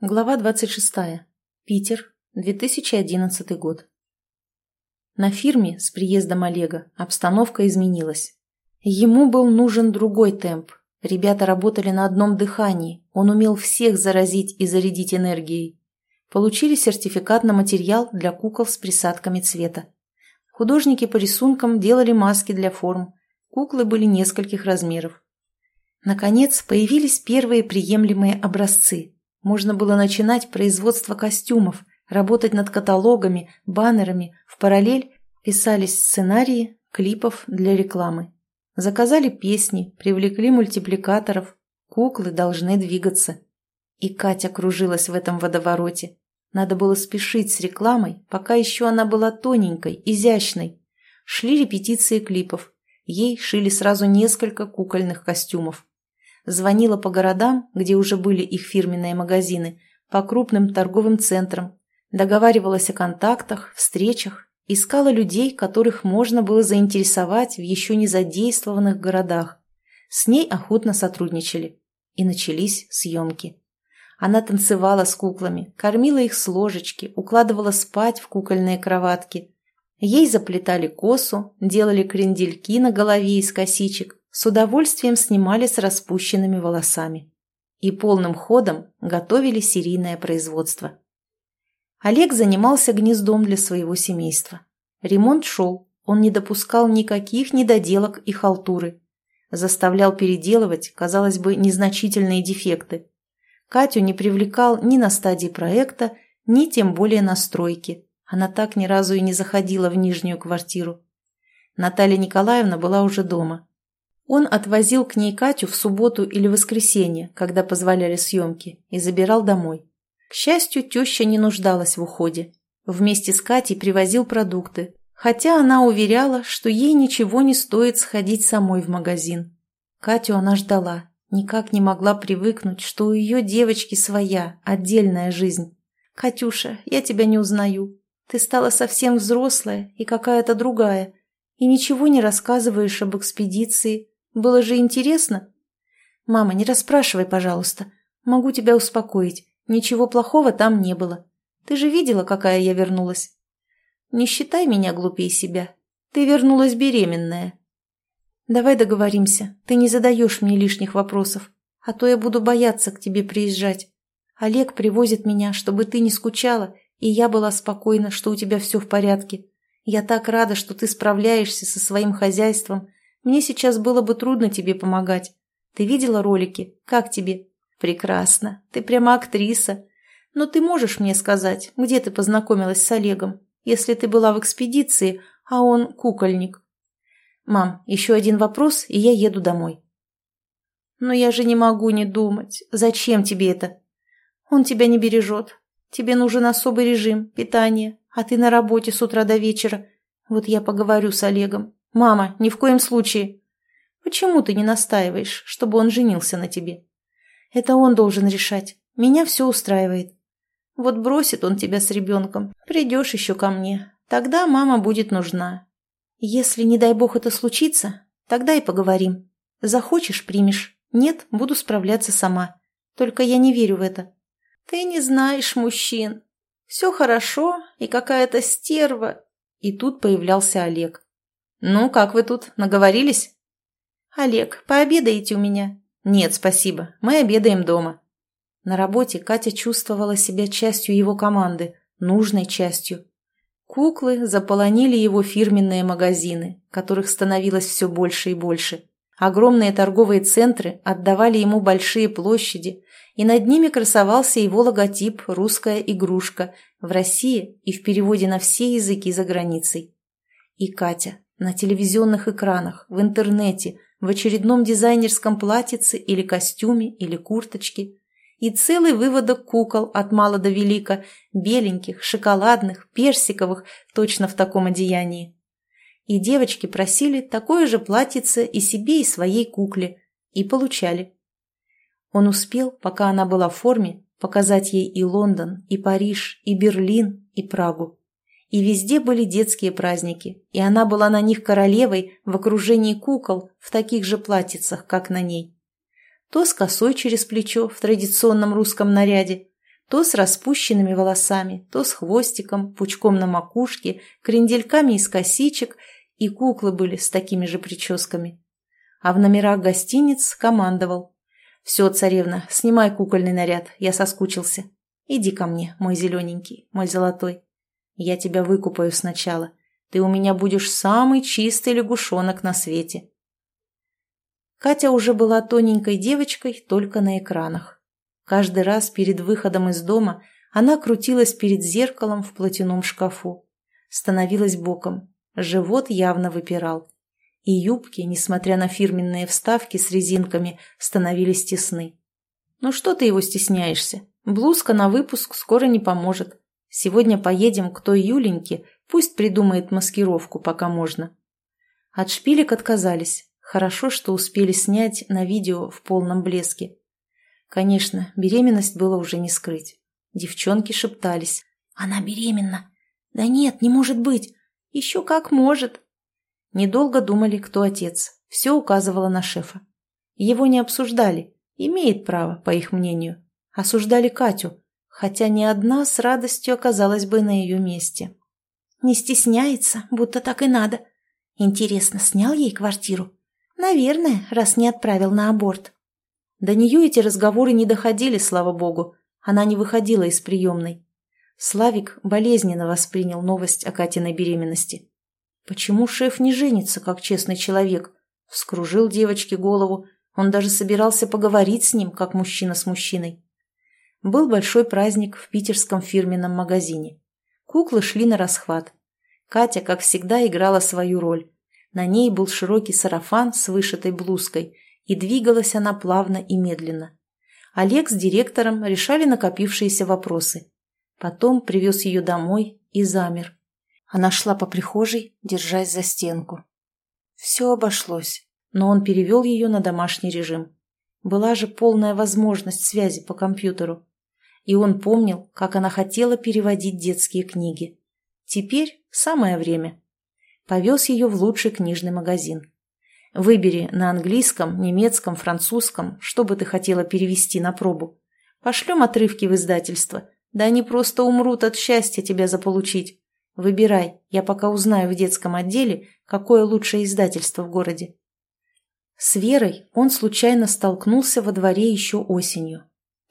Глава 26. Питер, 2011 год. На фирме с приездом Олега обстановка изменилась. Ему был нужен другой темп. Ребята работали на одном дыхании, он умел всех заразить и зарядить энергией. Получили сертификат на материал для кукол с присадками цвета. Художники по рисункам делали маски для форм. Куклы были нескольких размеров. Наконец, появились первые приемлемые образцы – можно было начинать производство костюмов, работать над каталогами, баннерами, в параллель писались сценарии клипов для рекламы. Заказали песни, привлекли мультипликаторов. Куклы должны двигаться. И Катя кружилась в этом водовороте. Надо было спешить с рекламой, пока еще она была тоненькой, изящной. Шли репетиции клипов. Ей шили сразу несколько кукольных костюмов звонила по городам, где уже были их фирменные магазины, по крупным торговым центрам, договаривалась о контактах, встречах, искала людей, которых можно было заинтересовать в еще не задействованных городах. С ней охотно сотрудничали. И начались съемки. Она танцевала с куклами, кормила их с ложечки, укладывала спать в кукольные кроватки. Ей заплетали косу, делали крендельки на голове из косичек, с удовольствием снимали с распущенными волосами и полным ходом готовили серийное производство. Олег занимался гнездом для своего семейства. Ремонт шел, он не допускал никаких недоделок и халтуры. Заставлял переделывать, казалось бы, незначительные дефекты. Катю не привлекал ни на стадии проекта, ни тем более на стройке. Она так ни разу и не заходила в нижнюю квартиру. Наталья Николаевна была уже дома. Он отвозил к ней Катю в субботу или воскресенье, когда позволяли съемки, и забирал домой. К счастью, теща не нуждалась в уходе. Вместе с Катей привозил продукты, хотя она уверяла, что ей ничего не стоит сходить самой в магазин. Катю она ждала, никак не могла привыкнуть, что у ее девочки своя, отдельная жизнь. «Катюша, я тебя не узнаю. Ты стала совсем взрослая и какая-то другая, и ничего не рассказываешь об экспедиции, было же интересно. Мама, не расспрашивай, пожалуйста. Могу тебя успокоить. Ничего плохого там не было. Ты же видела, какая я вернулась. Не считай меня глупее себя. Ты вернулась беременная. Давай договоримся. Ты не задаешь мне лишних вопросов. А то я буду бояться к тебе приезжать. Олег привозит меня, чтобы ты не скучала, и я была спокойна, что у тебя все в порядке. Я так рада, что ты справляешься со своим хозяйством мне сейчас было бы трудно тебе помогать. Ты видела ролики? Как тебе? Прекрасно. Ты прямо актриса. Но ты можешь мне сказать, где ты познакомилась с Олегом, если ты была в экспедиции, а он кукольник? Мам, еще один вопрос, и я еду домой. Но я же не могу не думать. Зачем тебе это? Он тебя не бережет. Тебе нужен особый режим, питание, а ты на работе с утра до вечера. Вот я поговорю с Олегом. «Мама, ни в коем случае!» «Почему ты не настаиваешь, чтобы он женился на тебе?» «Это он должен решать. Меня все устраивает. Вот бросит он тебя с ребенком, придешь еще ко мне. Тогда мама будет нужна. Если, не дай бог, это случится, тогда и поговорим. Захочешь – примешь. Нет, буду справляться сама. Только я не верю в это. Ты не знаешь мужчин. Все хорошо, и какая-то стерва. И тут появлялся Олег. «Ну, как вы тут? Наговорились?» «Олег, пообедаете у меня?» «Нет, спасибо. Мы обедаем дома». На работе Катя чувствовала себя частью его команды, нужной частью. Куклы заполонили его фирменные магазины, которых становилось все больше и больше. Огромные торговые центры отдавали ему большие площади, и над ними красовался его логотип «Русская игрушка» в России и в переводе на все языки за границей. И Катя, на телевизионных экранах, в интернете, в очередном дизайнерском платьице или костюме или курточке. И целый выводок кукол от мала до велика, беленьких, шоколадных, персиковых, точно в таком одеянии. И девочки просили такое же платьице и себе, и своей кукле, и получали. Он успел, пока она была в форме, показать ей и Лондон, и Париж, и Берлин, и Прагу. И везде были детские праздники, и она была на них королевой в окружении кукол в таких же платьицах, как на ней. То с косой через плечо в традиционном русском наряде, То с распущенными волосами, то с хвостиком, пучком на макушке, крендельками из косичек, и куклы были с такими же прическами. А в номерах гостиниц командовал. «Все, царевна, снимай кукольный наряд, я соскучился. Иди ко мне, мой зелененький, мой золотой. Я тебя выкупаю сначала. Ты у меня будешь самый чистый лягушонок на свете». Катя уже была тоненькой девочкой только на экранах. Каждый раз перед выходом из дома она крутилась перед зеркалом в платяном шкафу. Становилась боком. Живот явно выпирал. И юбки, несмотря на фирменные вставки с резинками, становились тесны. «Ну что ты его стесняешься? Блузка на выпуск скоро не поможет. Сегодня поедем к той Юленьке, пусть придумает маскировку, пока можно». От шпилек отказались. Хорошо, что успели снять на видео в полном блеске. Конечно, беременность было уже не скрыть. Девчонки шептались. «Она беременна!» «Да нет, не может быть! Еще как может!» Недолго думали, кто отец. Все указывало на шефа. Его не обсуждали. Имеет право, по их мнению. Осуждали Катю, хотя ни одна с радостью оказалась бы на ее месте. Не стесняется, будто так и надо. Интересно, снял ей квартиру? Наверное, раз не отправил на аборт. До нее эти разговоры не доходили, слава богу. Она не выходила из приемной. Славик болезненно воспринял новость о Катиной беременности. Почему шеф не женится, как честный человек? Вскружил девочке голову. Он даже собирался поговорить с ним, как мужчина с мужчиной. Был большой праздник в питерском фирменном магазине. Куклы шли на расхват. Катя, как всегда, играла свою роль. На ней был широкий сарафан с вышитой блузкой и двигалась она плавно и медленно. Олег с директором решали накопившиеся вопросы. Потом привез ее домой и замер. Она шла по прихожей, держась за стенку. Все обошлось, но он перевел ее на домашний режим. Была же полная возможность связи по компьютеру. И он помнил, как она хотела переводить детские книги. Теперь самое время. Повез ее в лучший книжный магазин. Выбери на английском, немецком, французском, что бы ты хотела перевести на пробу. Пошлем отрывки в издательство. Да они просто умрут от счастья тебя заполучить. Выбирай, я пока узнаю в детском отделе, какое лучшее издательство в городе. С Верой он случайно столкнулся во дворе еще осенью.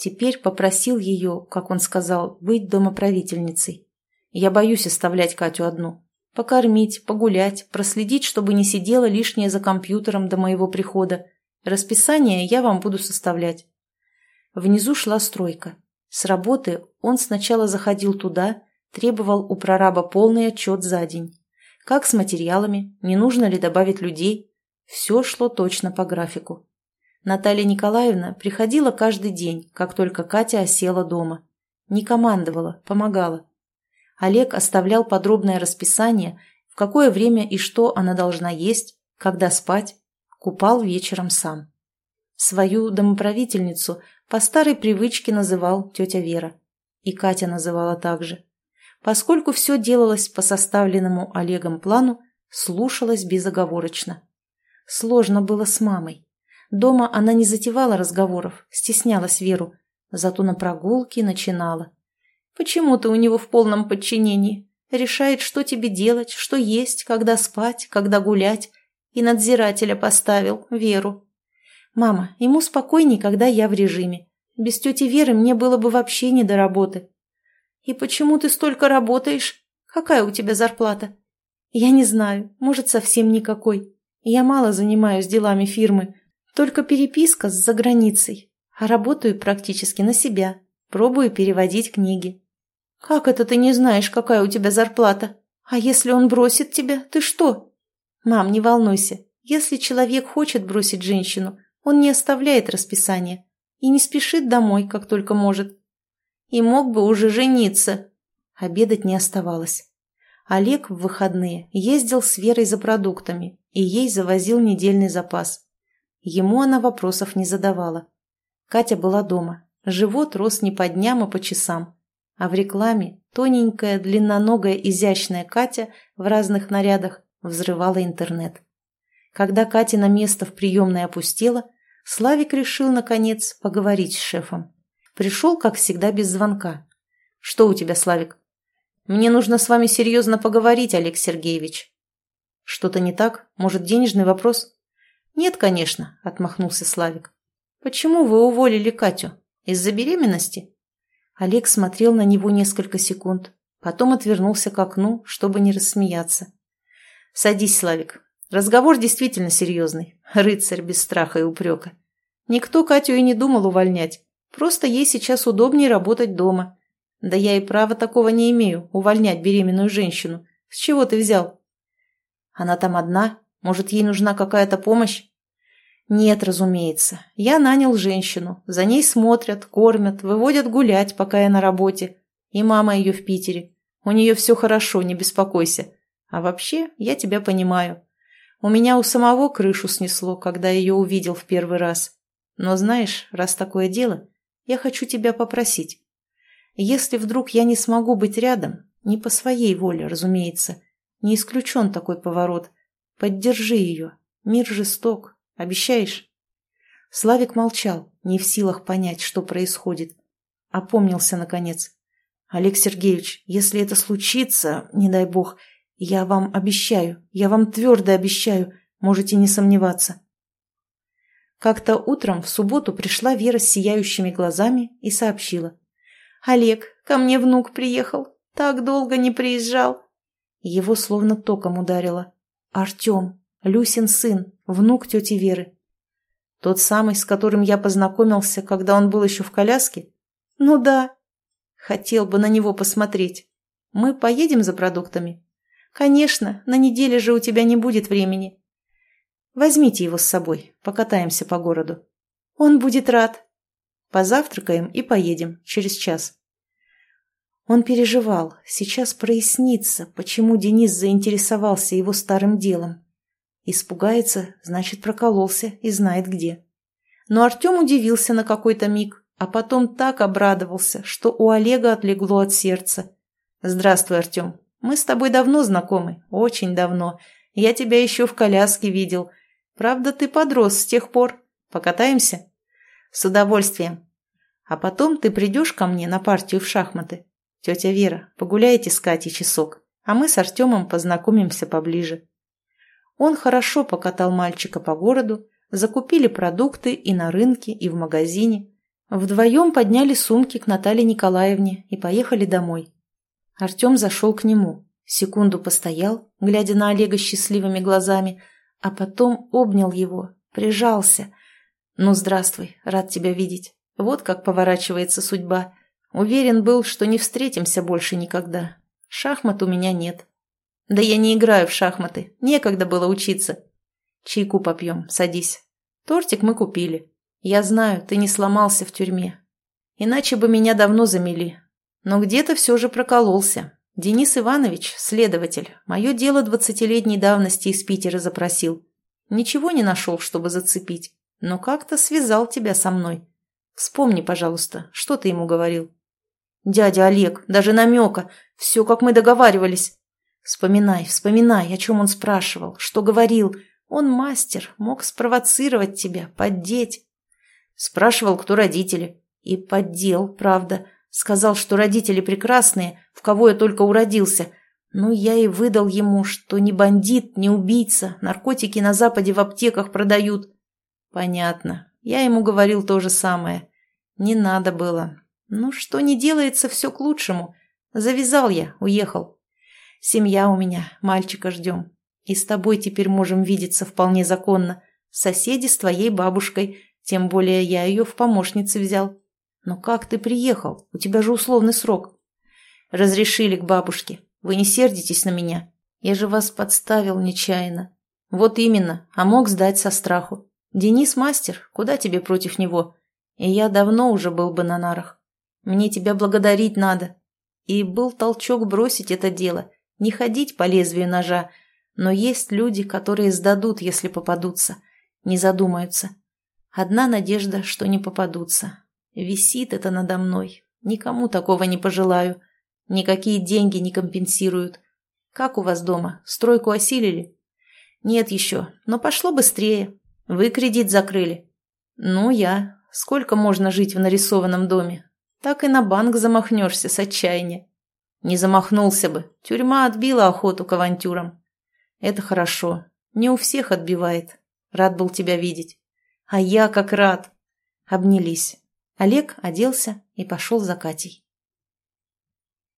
Теперь попросил ее, как он сказал, быть домоправительницей. Я боюсь оставлять Катю одну. Покормить, погулять, проследить, чтобы не сидела лишняя за компьютером до моего прихода. Расписание я вам буду составлять. Внизу шла стройка. С работы он сначала заходил туда, требовал у прораба полный отчет за день. Как с материалами, не нужно ли добавить людей. Все шло точно по графику. Наталья Николаевна приходила каждый день, как только Катя осела дома. Не командовала, помогала. Олег оставлял подробное расписание, в какое время и что она должна есть, когда спать, купал вечером сам. Свою домоправительницу по старой привычке называл тетя Вера. И Катя называла также. Поскольку все делалось по составленному Олегом плану, слушалась безоговорочно. Сложно было с мамой. Дома она не затевала разговоров, стеснялась Веру, зато на прогулке начинала. Почему ты у него в полном подчинении? Решает, что тебе делать, что есть, когда спать, когда гулять. И надзирателя поставил, Веру. Мама, ему спокойней, когда я в режиме. Без тети Веры мне было бы вообще не до работы. И почему ты столько работаешь? Какая у тебя зарплата? Я не знаю, может, совсем никакой. Я мало занимаюсь делами фирмы, только переписка с заграницей, а работаю практически на себя, пробую переводить книги. «Как это ты не знаешь, какая у тебя зарплата? А если он бросит тебя, ты что?» «Мам, не волнуйся. Если человек хочет бросить женщину, он не оставляет расписание и не спешит домой, как только может. И мог бы уже жениться». Обедать не оставалось. Олег в выходные ездил с Верой за продуктами и ей завозил недельный запас. Ему она вопросов не задавала. Катя была дома. Живот рос не по дням, а по часам а в рекламе тоненькая, длинноногая, изящная Катя в разных нарядах взрывала интернет. Когда Катя на место в приемной опустела, Славик решил, наконец, поговорить с шефом. Пришел, как всегда, без звонка. «Что у тебя, Славик?» «Мне нужно с вами серьезно поговорить, Олег Сергеевич». «Что-то не так? Может, денежный вопрос?» «Нет, конечно», — отмахнулся Славик. «Почему вы уволили Катю? Из-за беременности?» Олег смотрел на него несколько секунд, потом отвернулся к окну, чтобы не рассмеяться. «Садись, Славик. Разговор действительно серьезный. Рыцарь без страха и упрека. Никто Катю и не думал увольнять. Просто ей сейчас удобнее работать дома. Да я и права такого не имею, увольнять беременную женщину. С чего ты взял? Она там одна? Может, ей нужна какая-то помощь? Нет, разумеется. Я нанял женщину. За ней смотрят, кормят, выводят гулять, пока я на работе. И мама ее в Питере. У нее все хорошо, не беспокойся. А вообще, я тебя понимаю. У меня у самого крышу снесло, когда ее увидел в первый раз. Но знаешь, раз такое дело, я хочу тебя попросить. Если вдруг я не смогу быть рядом, не по своей воле, разумеется, не исключен такой поворот, поддержи ее. Мир жесток, Обещаешь?» Славик молчал, не в силах понять, что происходит. Опомнился, наконец. «Олег Сергеевич, если это случится, не дай бог, я вам обещаю, я вам твердо обещаю, можете не сомневаться». Как-то утром в субботу пришла Вера с сияющими глазами и сообщила. «Олег, ко мне внук приехал. Так долго не приезжал». Его словно током ударило. «Артем, Люсин сын, внук тети Веры. Тот самый, с которым я познакомился, когда он был еще в коляске? Ну да. Хотел бы на него посмотреть. Мы поедем за продуктами? Конечно, на неделе же у тебя не будет времени. Возьмите его с собой, покатаемся по городу. Он будет рад. Позавтракаем и поедем через час. Он переживал, сейчас прояснится, почему Денис заинтересовался его старым делом. Испугается, значит, прокололся и знает где. Но Артем удивился на какой-то миг, а потом так обрадовался, что у Олега отлегло от сердца. «Здравствуй, Артем. Мы с тобой давно знакомы, очень давно. Я тебя еще в коляске видел. Правда, ты подрос с тех пор. Покатаемся?» «С удовольствием. А потом ты придешь ко мне на партию в шахматы. Тетя Вера, погуляйте с Катей часок, а мы с Артемом познакомимся поближе». Он хорошо покатал мальчика по городу, закупили продукты и на рынке, и в магазине. Вдвоем подняли сумки к Наталье Николаевне и поехали домой. Артем зашел к нему, секунду постоял, глядя на Олега счастливыми глазами, а потом обнял его, прижался. «Ну, здравствуй, рад тебя видеть. Вот как поворачивается судьба. Уверен был, что не встретимся больше никогда. Шахмат у меня нет, «Да я не играю в шахматы. Некогда было учиться». «Чайку попьем. Садись. Тортик мы купили. Я знаю, ты не сломался в тюрьме. Иначе бы меня давно замели. Но где-то все же прокололся. Денис Иванович, следователь, мое дело двадцатилетней давности из Питера запросил. Ничего не нашел, чтобы зацепить, но как-то связал тебя со мной. Вспомни, пожалуйста, что ты ему говорил». «Дядя Олег, даже намека. Все, как мы договаривались». Вспоминай, вспоминай, о чем он спрашивал, что говорил. Он мастер, мог спровоцировать тебя, поддеть. Спрашивал, кто родители. И поддел, правда. Сказал, что родители прекрасные, в кого я только уродился. Ну, я и выдал ему, что ни бандит, ни убийца, наркотики на Западе в аптеках продают. Понятно. Я ему говорил то же самое. Не надо было. Ну, что не делается, все к лучшему. Завязал я, уехал. Семья у меня, мальчика ждем. И с тобой теперь можем видеться вполне законно. Соседи с твоей бабушкой, тем более я ее в помощницы взял. Но как ты приехал? У тебя же условный срок. Разрешили к бабушке. Вы не сердитесь на меня. Я же вас подставил нечаянно. Вот именно, а мог сдать со страху. Денис мастер, куда тебе против него? И я давно уже был бы на нарах. Мне тебя благодарить надо. И был толчок бросить это дело не ходить по лезвию ножа, но есть люди, которые сдадут, если попадутся, не задумаются. Одна надежда, что не попадутся. Висит это надо мной. Никому такого не пожелаю. Никакие деньги не компенсируют. Как у вас дома? Стройку осилили? Нет еще, но пошло быстрее. Вы кредит закрыли. Ну, я. Сколько можно жить в нарисованном доме? Так и на банк замахнешься с отчаяния. Не замахнулся бы. Тюрьма отбила охоту к авантюрам. Это хорошо. Не у всех отбивает. Рад был тебя видеть. А я как рад. Обнялись. Олег оделся и пошел за Катей.